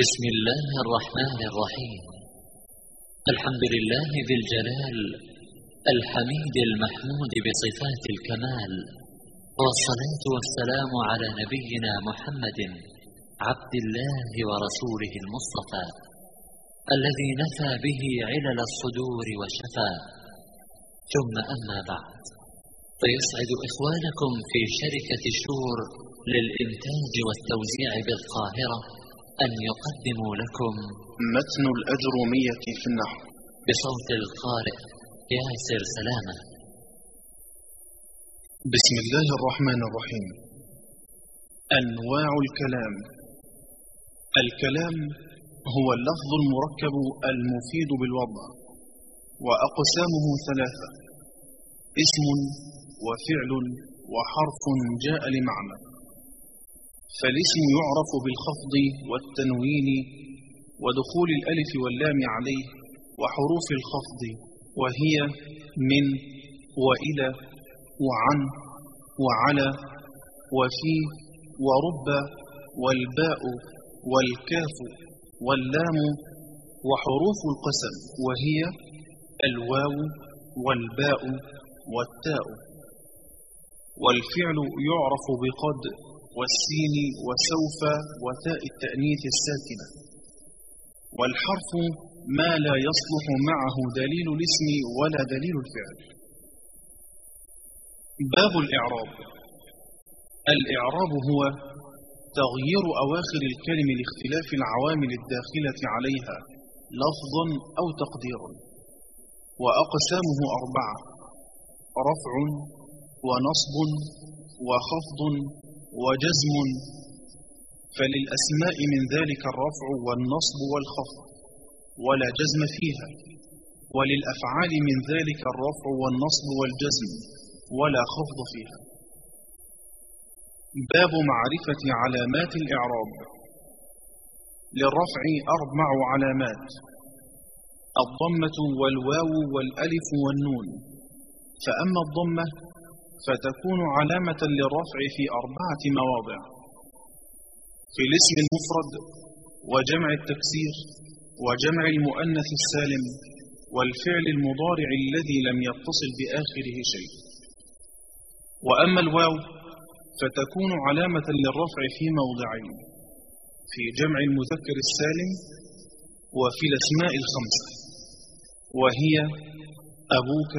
بسم الله الرحمن الرحيم. الحمد لله ذي الجلال الحميد المحمود بصفات الكمال والصلاة والسلام على نبينا محمد عبد الله ورسوله المصطفى الذي نفى به علل الصدور وشفى. ثم أما بعد فيسعد إخوانكم في شركة شور للإنتاج والتوزيع بالقاهرة أن يقدموا لكم متن الأجرومية في النحو بصوت القارئ ياسر سلامة. بسم الله الرحمن الرحيم. أنواع الكلام. الكلام هو اللفظ المركب المفيد بالوضع وأقسامه ثلاثة اسم وفعل وحرف جاء لمعنى. فالاسم يعرف بالخفض والتنوين ودخول الألف واللام عليه وحروف الخفض وهي من وإلى وعن وعلى وفي ورب والباء والكاف واللام وحروف القسم وهي الواو والباء والتاء. والفعل يعرف بقد والسين وسوف وتاء التأنيث الساكنة. والحرف ما لا يصلح معه دليل الاسم ولا دليل الفعل. باب الإعراب. الإعراب هو تغيير أواخر الكلم لاختلاف العوامل الداخلة عليها لفظا أو تقديرا وأقسامه أربعة رفع ونصب وخفض وجزم فللأسماء من ذلك الرفع والنصب والخفض ولا جزم فيها. وللأفعال من ذلك الرفع والنصب والجزم ولا خفض فيها. باب معرفة علامات الإعراب. للرفع أربع علامات. الضمة والواو والألف والنون. فأما الضمة فتكون علامة للرفع في أربعة مواضع. في الاسم المفرد وجمع التكسير وجمع المؤنث السالم والفعل المضارع الذي لم يتصل بآخره شيء. وأما الواو فتكون علامة للرفع في موضعين في جمع المذكر السالم وفي الأسماء الخمسة وهي أبوك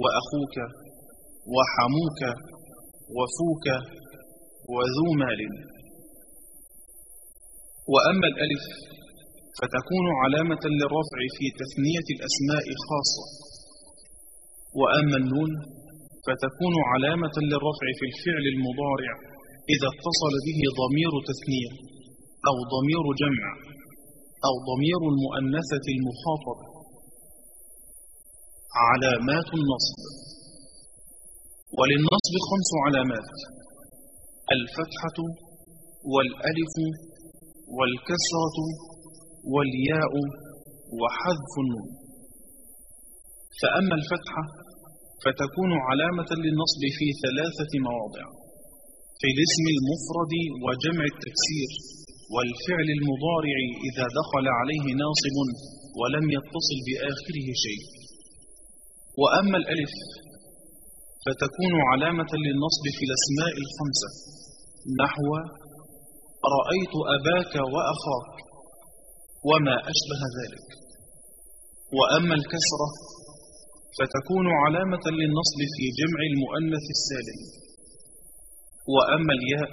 وأخوك وحموك وفوك وذو مال. وأما الألف فتكون علامة للرفع في تثنية الأسماء خاصة. وأما النون فتكون علامة للرفع في الفعل المضارع إذا اتصل به ضمير تثنية أو ضمير جمع أو ضمير المؤنثة المخاطبة. علامات النصب. وللنصب خمس علامات الفتحة والألف والكسرة والياء وحذف النون. فأما الفتحة فتكون علامة للنصب في ثلاثة مواضع في الاسم المفرد وجمع التكسير والفعل المضارع إذا دخل عليه ناصب ولم يتصل بآخره شيء. وأما الألف فتكون علامة للنصب في الأسماء الخمسة. نحو رأيت أباك وأخاك وما أشبه ذلك. وأما الكسرة فتكون علامة للنصب في جمع المؤنث السالم. وأما الياء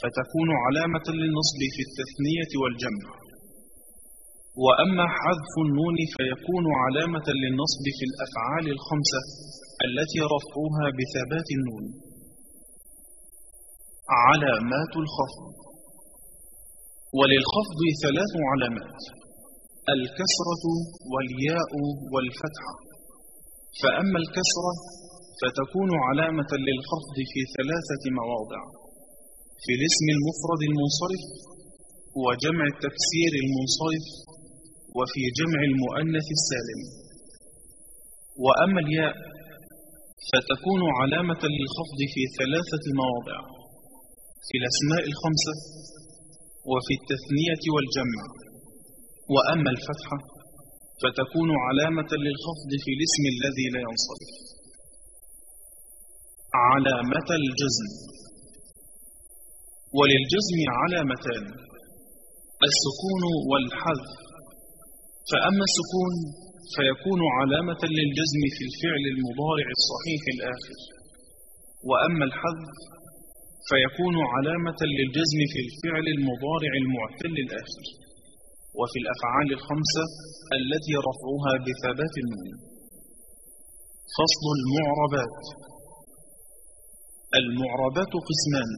فتكون علامة للنصب في التثنية والجمع. وأما حذف النون فيكون علامة للنصب في الأفعال الخمسة. التي رفعها بثبات النون. علامات الخفض. وللخفض ثلاث علامات. الكسرة والياء والفتحة فأما الكسرة فتكون علامة للخفض في ثلاثة مواضع. في الاسم المفرد المنصرف وجمع التكسير المنصرف وفي جمع المؤنث السالم. وأما الياء فتكون علامة للخفض في ثلاثة مواضع في الأسماء الخمسة وفي التثنية والجمع. وأما الفتحة فتكون علامة للخفض في الاسم الذي لا ينصرف. علامة الجزم. وللجزم علامتان السكون والحذف. فأما السكون فيكون علامة للجزم في الفعل المضارع الصحيح الآخر. وأما الحذف فيكون علامة للجزم في الفعل المضارع المعتل الآخر. وفي الأفعال الخمسة التي رفعها بثبات النون. فصل المعربات. المعربات قسمان.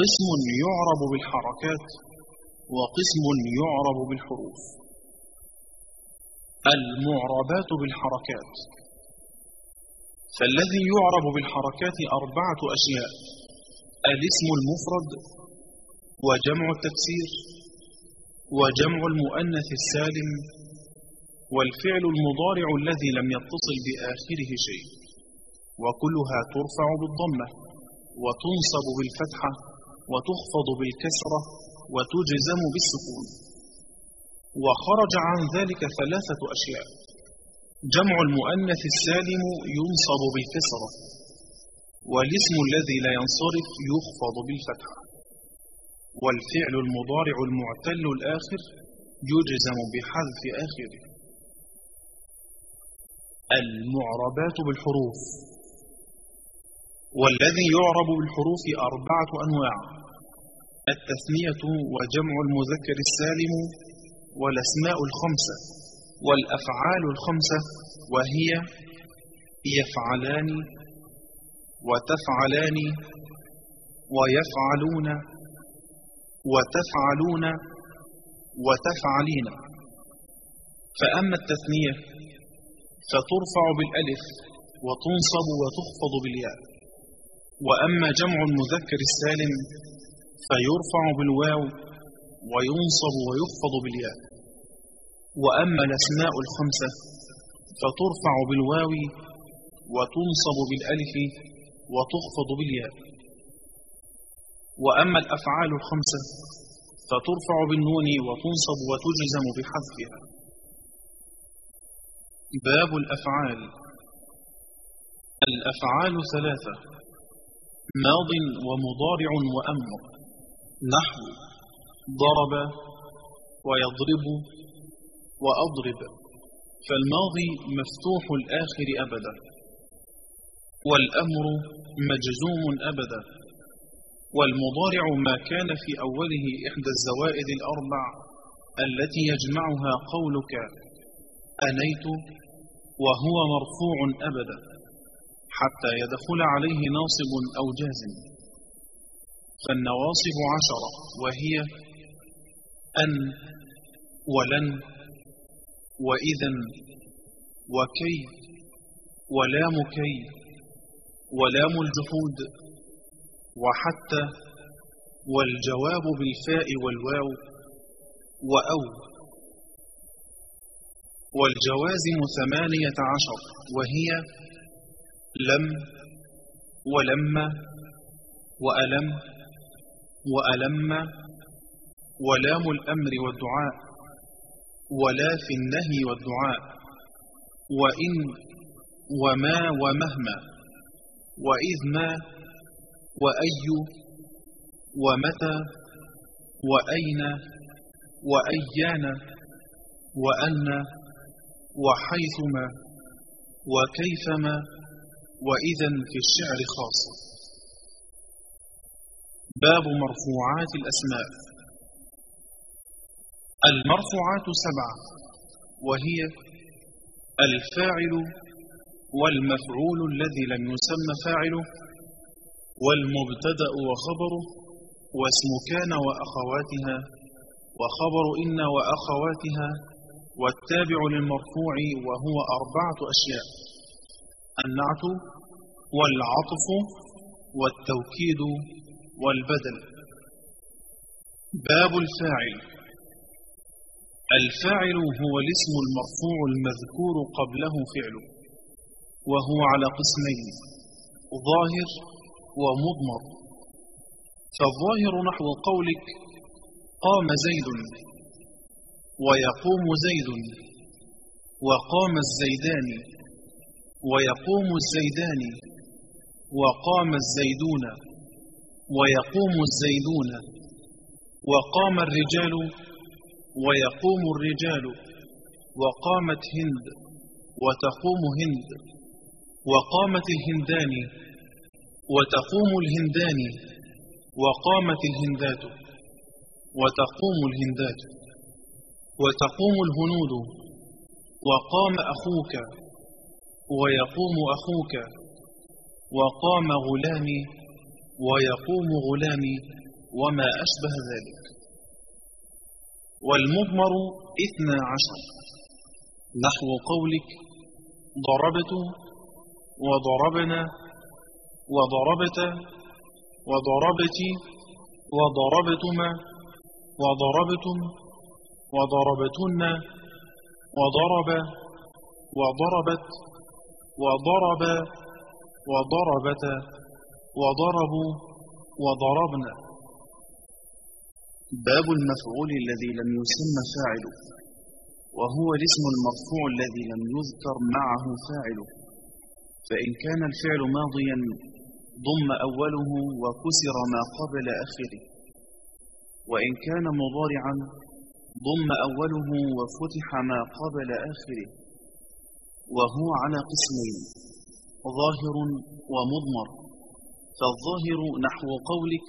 قسم يعرب بالحركات وقسم يعرب بالحروف. المعربات بالحركات. فالذي يعرب بالحركات أربعة أشياء الاسم المفرد وجمع التكسير وجمع المؤنث السالم والفعل المضارع الذي لم يتصل بآخره شيء. وكلها ترفع بالضمة وتنصب بالفتحة وتخفض بالكسرة وتجزم بالسكون. وخرج عن ذلك ثلاثة أشياء. جمع المؤنث السالم ينصب بالكسرة والاسم الذي لا ينصرف يخفض بالفتحة والفعل المضارع المعتل الآخر يجزم بحذف آخره. المعربات بالحروف والذي يعرب بالحروف أربعة أنواع التثنية وجمع المذكر السالم والأسماء الخمسة والأفعال الخمسة وهي يفعلان وتفعلان ويفعلون وتفعلون وتفعلين. فأما التثنية فترفع بالألف وتنصب وتخفض بالياء. وأما جمع المذكر السالم فيرفع بالواو وينصب ويخفض بالياء. وأما الأسماء الخمسة فترفع بالواو وتنصب بالألف وتخفض بالياء. وأما الأفعال الخمسة فترفع بالنون وتنصب وتجزم بحذفها. باب الأفعال. الأفعال ثلاثة ماض ومضارع وأمر. نحو ضرب ويضرب وأضرب فالماضي مفتوح الآخر أبدا والأمر مجزوم أبدا والمضارع ما كان في أوله إحدى الزوائد الأربع التي يجمعها قولك أنيت وهو مرفوع أبدا حتى يدخل عليه ناصب أو جازم فالنواصب عشرة وهي أن ولن وإذا وكي ولام كي ولام الجحود وحتى والجواب بالفاء والواو وأو والجوازم ثمانية عشر وهي لم ولما وألم وألم ولام الأمر والدعاء ولا في النهي والدعاء وإن وما ومهما وإذ ما وأي ومتى وأين وأيان وأن وحيثما وكيفما وإذا في الشعر خاصة باب مرفوعات الأسماء. المرفوعات سبعة وهي الفاعل والمفعول الذي لم يسمى فاعله والمبتدأ وخبره واسم كان وأخواتها وخبر إن وأخواتها والتابع للمرفوع وهو أربعة أشياء النعت والعطف والتوكيد والبدل. باب الفاعل. الفاعل هو الاسم المرفوع المذكور قبله فعله وهو على قسمين ظاهر ومضمر. فالظاهر نحو قولك قام زيد ويقوم زيد وقام الزيدان ويقوم الزيدان وقام الزيدون ويقوم الزيدون وقام الرجال ويقوم الرجال. وقامت هند وتقوم هند. وقامت الهندان وتقوم الهندان. وقامت الهندات وتقوم الهندات. وتقوم الهنود. وقام أخوك. ويقوم أخوك. وقام غلامي. ويقوم غلامي. وما أشبه ذلك. والمضمر اثنى عشر. نحو قولك ضربت وضربنا وضربت وضربت وضربتما وضربتم وضربتن وضرب وضربت وضرب وضربت وضربوا وضربنا. باب المفعول الذي لم يسمى فاعله وهو الاسم المرفوع الذي لم يذكر معه فاعله. فإن كان الفعل ماضيا ضم أوله وكسر ما قبل آخره. وإن كان مضارعا ضم أوله وفتح ما قبل آخره. وهو على قسمين ظاهر ومضمر. فالظاهر نحو قولك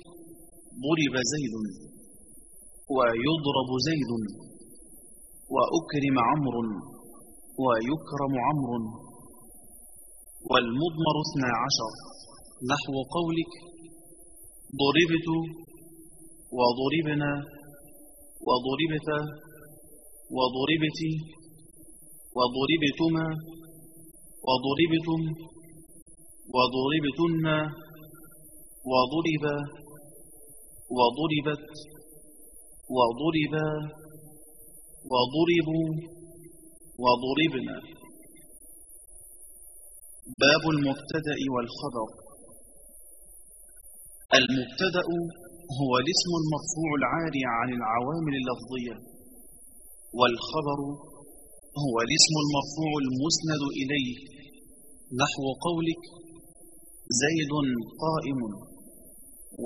ضرب زيد. ويضرب زيد وأكرم عمرو ويكرم عمرو والمضمر اثنى عشر. نحو قولك ضربت وضربنا وضربت وضربت وضربتما وضربتم وضربتن وضرب وضربت وضربا وضربوا وضربنا. باب المبتدأ والخبر. المبتدأ هو الاسم المرفوع العاري عن العوامل اللفظية والخبر هو الاسم المرفوع المسند إليه. نحو قولك زيد قائم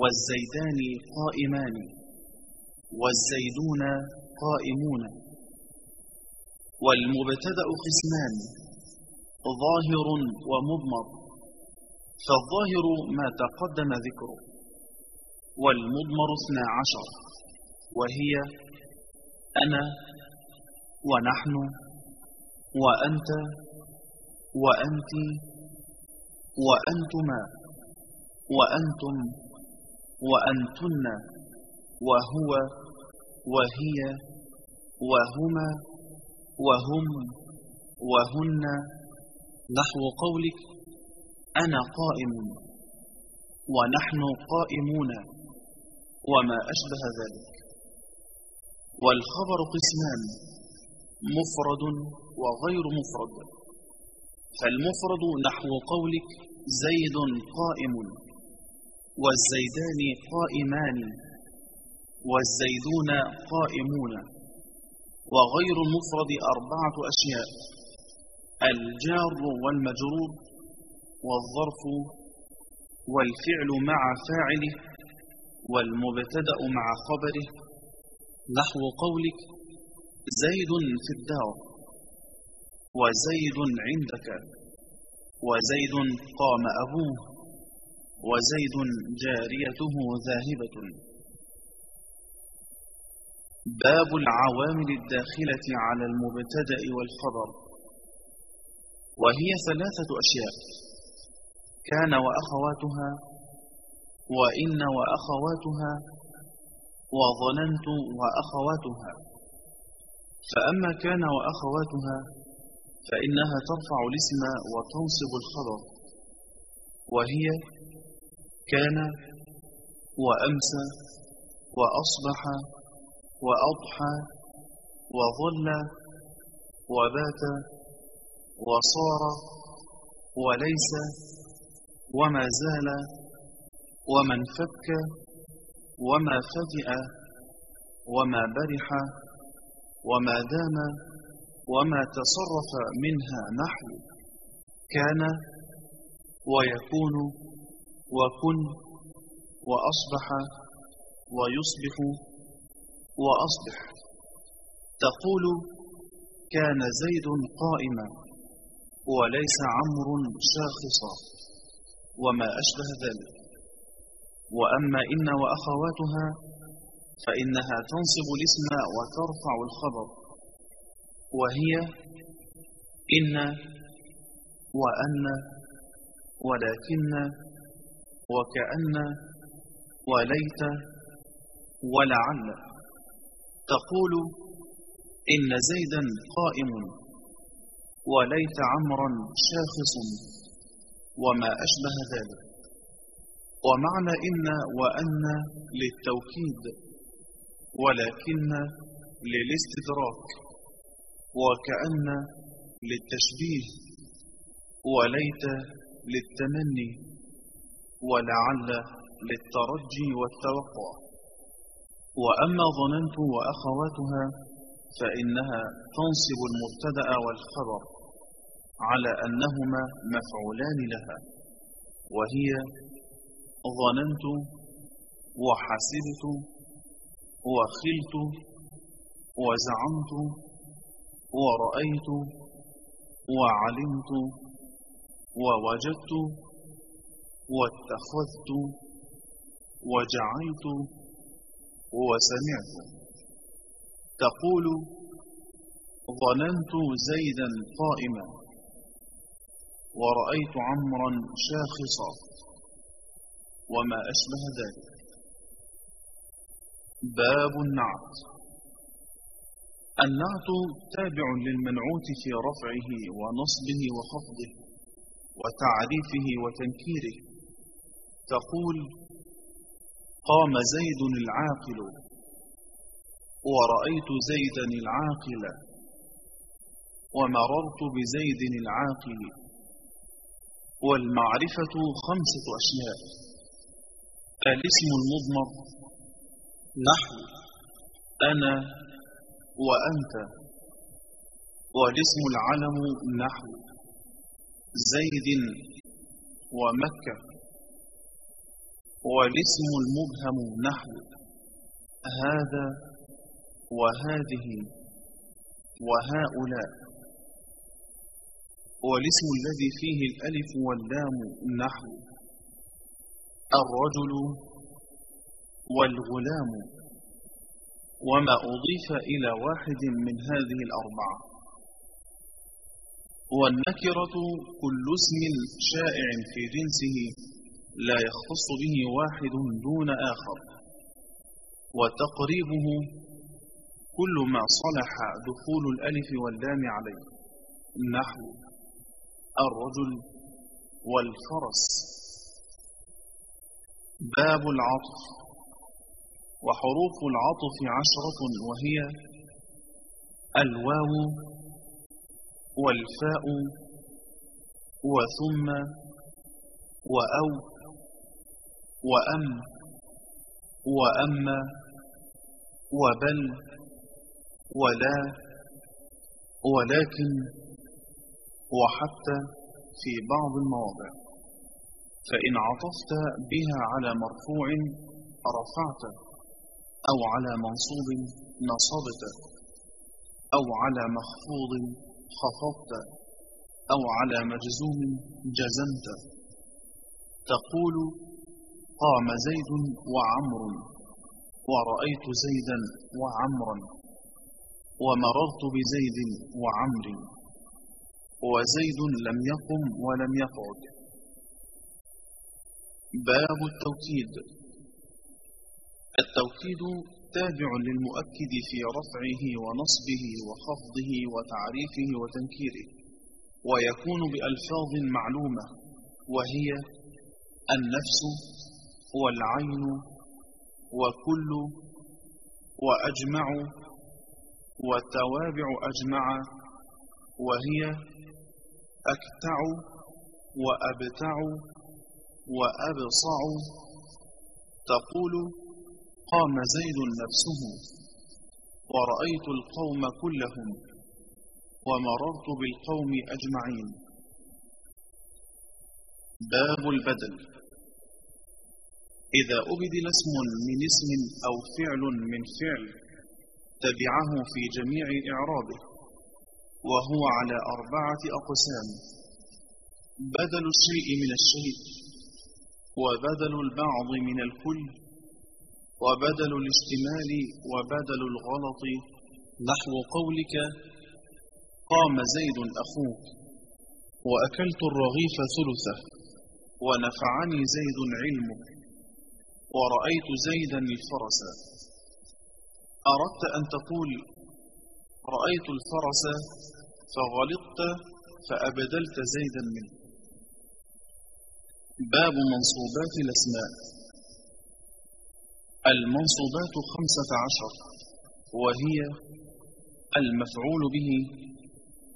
والزيدان قائمان. والزيدون قائمون. والمبتدأ قسمان ظاهر ومضمر. فالظاهر ما تقدم ذكره والمضمر اثنا عشر. وهي أنا ونحن وأنت وأنت وأنتما وأنتم وأنتن وهو وهي وهما وهم وهن نحو قولك أنا قائم ونحن قائمون وما أشبه ذلك. والخبر قسمان مفرد وغير مفرد. فالمفرد نحو قولك زيد قائم والزيدان قائمان. والزيدون قائمون وغير المفرد أربعة أشياء الجار والمجرور والظرف والفعل مع فاعله والمبتدأ مع خبره نحو قولك زيد في الدار وزيد عندك وزيد قام أبوه وزيد جاريته ذاهبة. باب العوامل الداخلة على المبتدأ والخبر. وهي ثلاثة أشياء. كان وأخواتها وإن وأخواتها وظننت وأخواتها. فأما كان وأخواتها فإنها ترفع الاسم وتنصب الخبر. وهي كان وأمسى وأصبح وأضحى وظل وبات وصار وليس وما زال ومن فك وما فجأ وما برح وما دام وما تصرف منها نحو كان ويكون وكن وأصبح ويصبح وأصبح. تقول كان زيد قائما وليس عمرو شاخصا وما أشبه ذلك. وأما إن وأخواتها فإنها تنصب الاسم وترفع الخبر. وهي إن وأن ولكن وكأن وليت ولعل. تقول إن زيدا قائم وليت عمرا شاخص وما أشبه ذلك. ومعنى إن وأن للتوكيد ولكن للاستدراك وكأن للتشبيه وليت للتمني ولعل للترجي والتوقع. وأما ظننت وأخواتها فإنها تنصب المبتدأ والخبر على أنهما مفعولان لها وهي ظننت وحسبت وخلت وزعمت ورأيت وعلمت ووجدت واتخذت وجعلت وسمعت تقول ظننت زيدا قائما ورأيت عمرا شاخصا وما أشبه ذلك. باب النعت. النعت تابع للمنعوت في رفعه ونصبه وخفضه وتعريفه وتنكيره. تقول قام زيد العاقل. ورأيت زيدا العاقل. ومررت بزيد العاقل. والمعرفة خمسة أشياء. الاسم المضمر. نحو أنا وأنت. والاسم العلم نحو زيد ومكة. والاسم المبهم نحو هذا وهذه وهؤلاء. والاسم الذي فيه الألف واللام نحو الرجل والغلام. وما أضيف إلى واحد من هذه الأربعة. والنكرة كل اسم شائع في جنسه. لا يختص به واحد دون آخر. وتقريبه كل ما صلح دخول الألف واللام عليه. نحو الرجل والفرس. باب العطف. وحروف العطف عشرة وهي الواو والفاء وثم وأو. وأم وأما وبل ولا ولكن وحتى في بعض المواضع. فإن عطفت بها على مرفوع رفعت أو على منصوب نصبت أو على مخفوض خفضت أو على مجزوم جزمت. تقول قام زيد وعمر ورأيت زيدا وعمرا ومررت بزيد وعمر وزيد لم يقم ولم يقعد. باب التوكيد. التوكيد تابع للمؤكد في رفعه ونصبه وخفضه وتعريفه وتنكيره ويكون بألفاظ معلومة وهي النفس والعين وكل وأجمع والتوابع أجمع وهي أكتع وأبتع وأبصع تقول قام زيد نفسه ورأيت القوم كلهم ومررت بالقوم أجمعين. باب البدل. إذا أبدل اسم من اسم أو فعل من فعل تبعه في جميع إعرابه وهو على أربعة أقسام بدل الشيء من الشيء وبدل البعض من الكل وبدل الاشتمال وبدل الغلط. نحو قولك قام زيد أخوك وأكلت الرغيف ثلثه ونفعني زيد علمه ورأيت زيدا الفرس. أردت أن تقول رأيت الفرس فغلطت فأبدلت زيدا منه. باب منصوبات الأسماء. المنصوبات خمسة عشر وهي المفعول به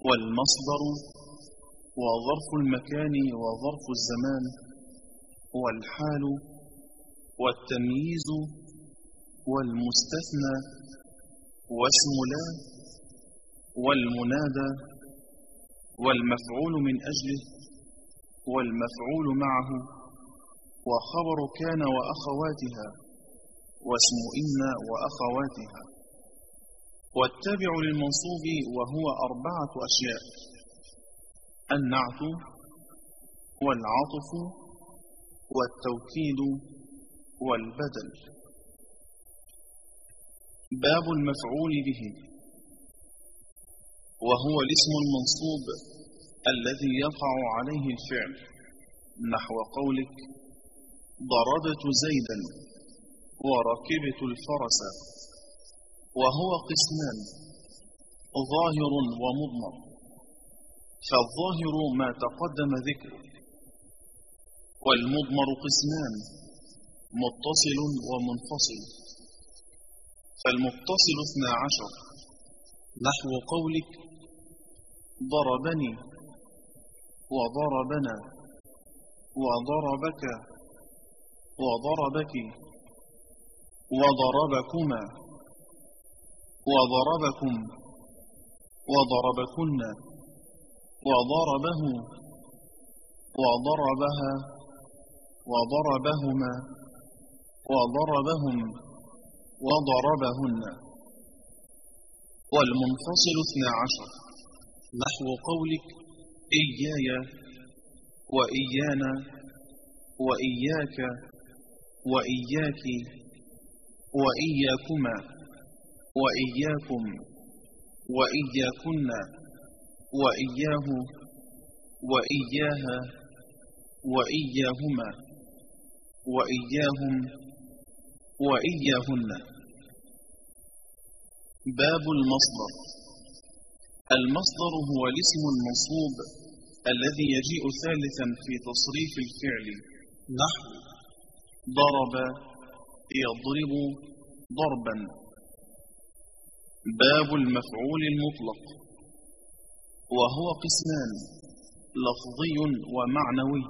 والمصدر وظرف المكان وظرف الزمان والحال والتمييز والمستثنى واسم لا والمنادى والمفعول من أجله والمفعول معه وخبر كان وأخواتها واسم إن وأخواتها والتابع للمنصوب وهو أربعة أشياء النعت والعطف والتوكيد والبدل. باب المفعول به. وهو الاسم المنصوب الذي يقع عليه الفعل. نحو قولك ضربت زيدا وركبت الفرس. وهو قسمان ظاهر ومضمر. فالظاهر ما تقدم ذكره. والمضمر قسمان متصل ومنفصل. فالمتصل اثنا عشر. نحو قولك ضربني وضربنا وضربك وضربك وضربكما وضربكم وضربكن وضربه وضربها وضربهما وضربهم وضربهن. والمنفصل اثنا عشر. نحو قولك إياي وإيانا وإياك وإياك وإياكما وإياكم وإياكن وإياه وإياها وإياهما وإياهم وإياهن. باب المصدر. المصدر هو الاسم المنصوب الذي يجيء ثالثا في تصريف الفعل. نحو ضرب يضرب ضربا. باب المفعول المطلق. وهو قسمان لفظي ومعنوي.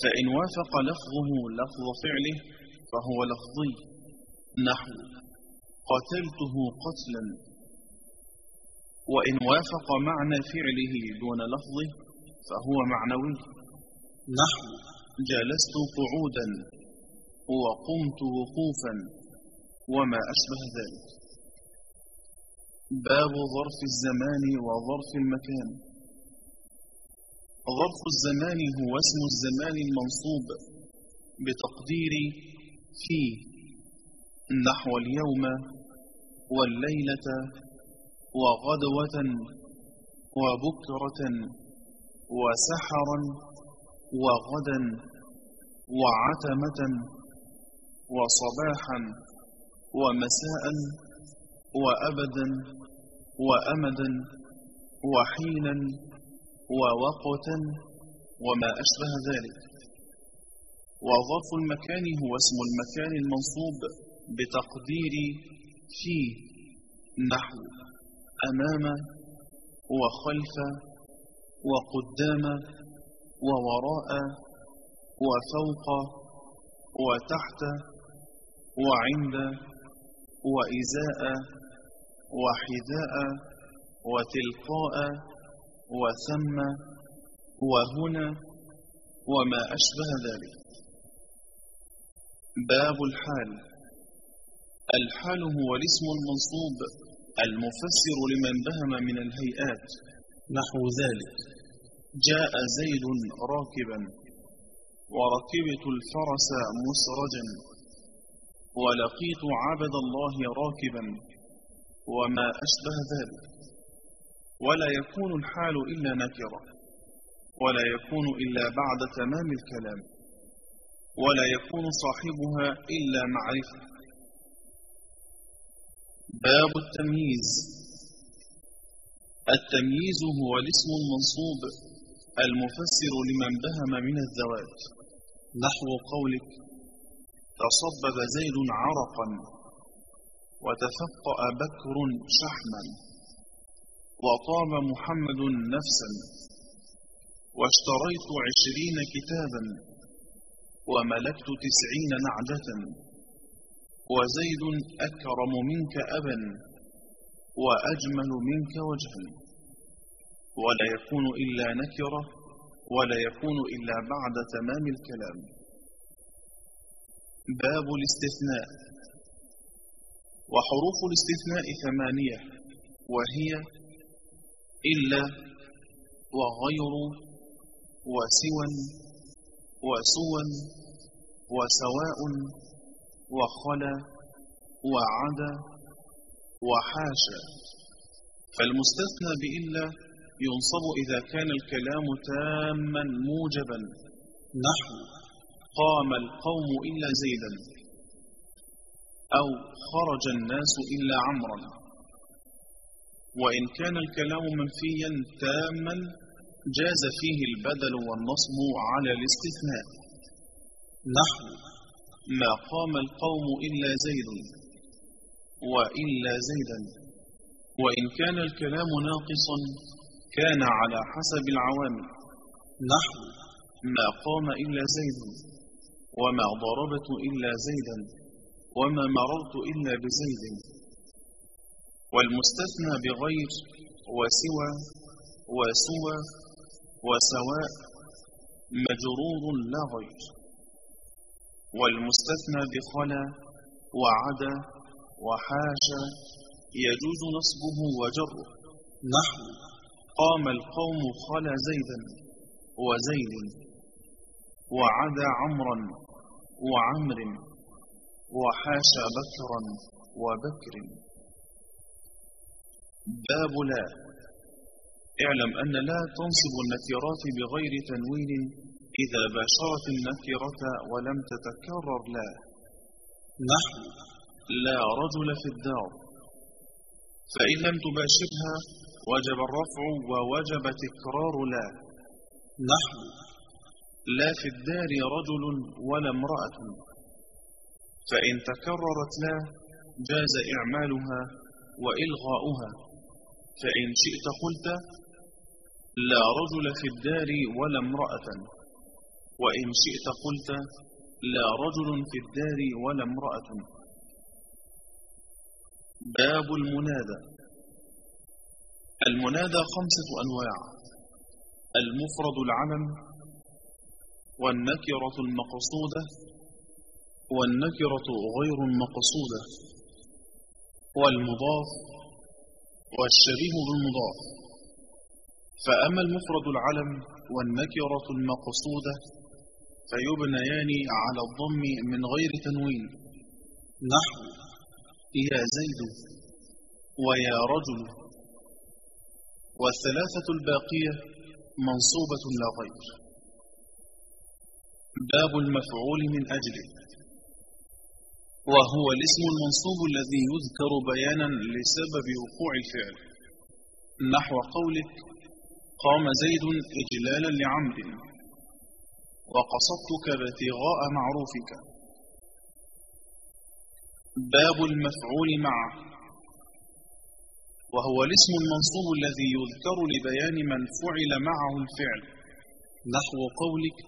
فإن وافق لفظه لفظ فعله فهو لفظي. نحو قتلته قتلا. وإن وافق معنى فعله دون لفظه فهو معنوي. نحو جلست قعودا وقمت وقوفا وما أشبه ذلك. باب ظرف الزمان وظرف المكان. ظرف الزمان هو اسم الزمان المنصوب بتقدير في نحو اليوم والليلة وغدوة وبكرة وسحرا وغدا وعتمة وصباحا ومساء وأبدا وأمدا وحينا ووقتا وما أشبه ذلك. وظرف المكان هو اسم المكان المنصوب بتقدير في نحو أمام وخلف وقدام ووراء وفوق وتحت وعند وإزاء وحذاء وتلقاء وثم وهنا وما أشبه ذلك. باب الحال. الحال هو الاسم المنصوب المفسر لمن بهم من الهيئات. نحو ذلك. جاء زيد راكبا وركبت الفرس مسرجا. ولقيت عبد الله راكبا وما أشبه ذلك. ولا يكون الحال إلا نكرة ولا يكون إلا بعد تمام الكلام. ولا يكون صاحبها إلا معرفة. باب التمييز. التمييز هو الاسم المنصوب المفسر لمن بهم من الذوات نحو قولك تصبب زيد عرقا وتفقأ بكر شحما وطاب محمد نفسا واشتريت عشرين كتابا وملكت تسعين نعجة وزيد أكرم منك أبا وأجمل منك وجها. ولا يكون إلا نكرة ولا يكون إلا بعد تمام الكلام. باب الاستثناء. وحروف الاستثناء ثمانية وهي إلا وغير وسوى وسوى. وسواء وخلا وعدا وحاشا فالمستثنى بإلا ينصب إذا كان الكلام تاما موجبا. نحو قام القوم إلا زيدا. أو خرج الناس إلا عمرا. وإن كان الكلام منفيا تاما جاز فيه البدل والنصب على الاستثناء. نحو ما قام القوم إلا زيد وإلا زيدا. وإن كان الكلام ناقصا كان على حسب العوامل نحو ما قام إلا زيد وما ضربت إلا زيدا وما مررت إلا بزيد. والمستثنى بغير وسوى وسوى وسواء مجرور لا غير. والمستثنى بخلا وعدا وحاشا يجوز نصبه وجره. نحو. قام القوم خلا زيدا وزيد وعدا عمرا وعمر وحاشا بكرا وبكر. باب لا. اعلم أن لا تنصب النكرات بغير تنوين إذا باشرت النكرة ولم تتكرر لا. نحو لا رجل في الدار. فإن لم تباشرها وجب الرفع ووجب تكرار لا. نحو لا في الدار رجل ولا امرأة. فإن تكررت لا جاز إعمالها وإلغاؤها. فإن شئت قلت لا رجل في الدار ولا امرأة. وإن شئت قلت لا رجل في الدار ولا امرأة. باب المنادى. المنادى خمسة أنواع. المفرد العلم والنكرة المقصودة والنكرة غير المقصودة. والمضاف والشبيه بالمضاف. فأما المفرد العلم والنكرة المقصودة فيبنيان على الضم من غير تنوين. نحو يا زيد ويا رجل. والثلاثة الباقية منصوبة لا غير. باب المفعول من أجله. وهو الاسم المنصوب الذي يذكر بيانا لسبب وقوع الفعل. نحو قولك قام زيد إجلالا لعمر وقصدتك ابتغاء معروفك. باب المفعول معه. وهو الاسم المنصوب الذي يذكر لبيان من فعل معه الفعل. نحو قولك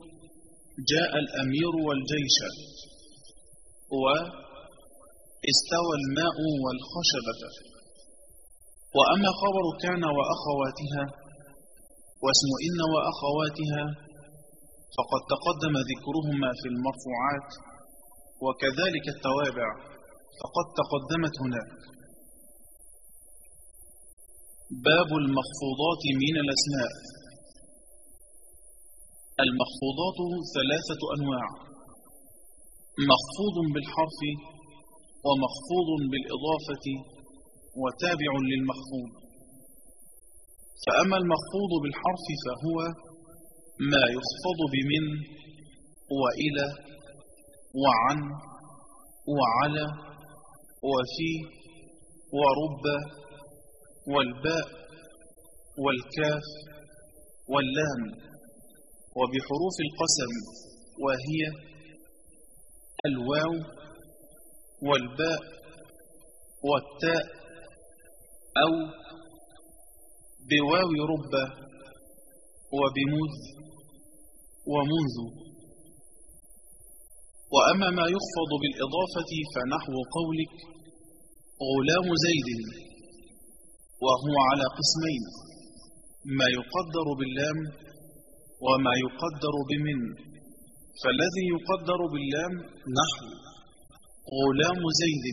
جاء الأمير والجيش. و استوى الماء والخشبة. وأما خبر كان وأخواتها واسم إن وأخواتها فقد تقدم ذكرهما في المرفوعات وكذلك التوابع فقد تقدمت هناك. باب المخفوضات من الأسماء. المخفوضات ثلاثة أنواع. مخفوض بالحرف ومخفوض بالإضافة وتابع للمخفوض. فأما المخفوض بالحرف فهو ما يخفض بمن وإلى وعن وعلى وفي ورب والباء والكاف واللام وبحروف القسم وهي الواو والباء والتاء أو بواو رب وبمذ ومنذ. وأما ما يخفض بالإضافة فنحو قولك غلام زيد وهو على قسمين ما يقدر باللام وما يقدر بمن. فالذي يقدر باللام نحو غلام زيد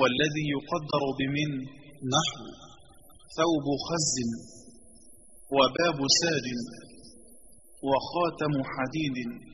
والذي يقدر بمن نحو. ثوب خز وباب ساد. وخاتم حديد.